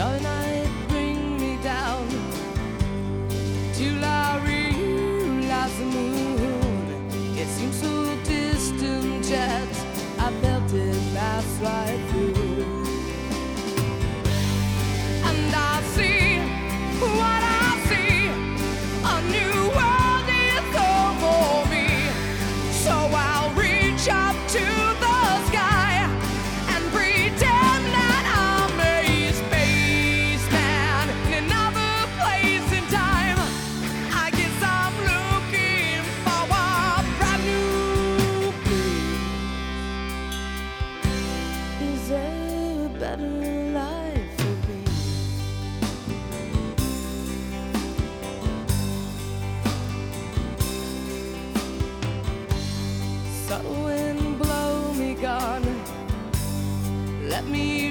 No, no. So wind blow me gone. Let me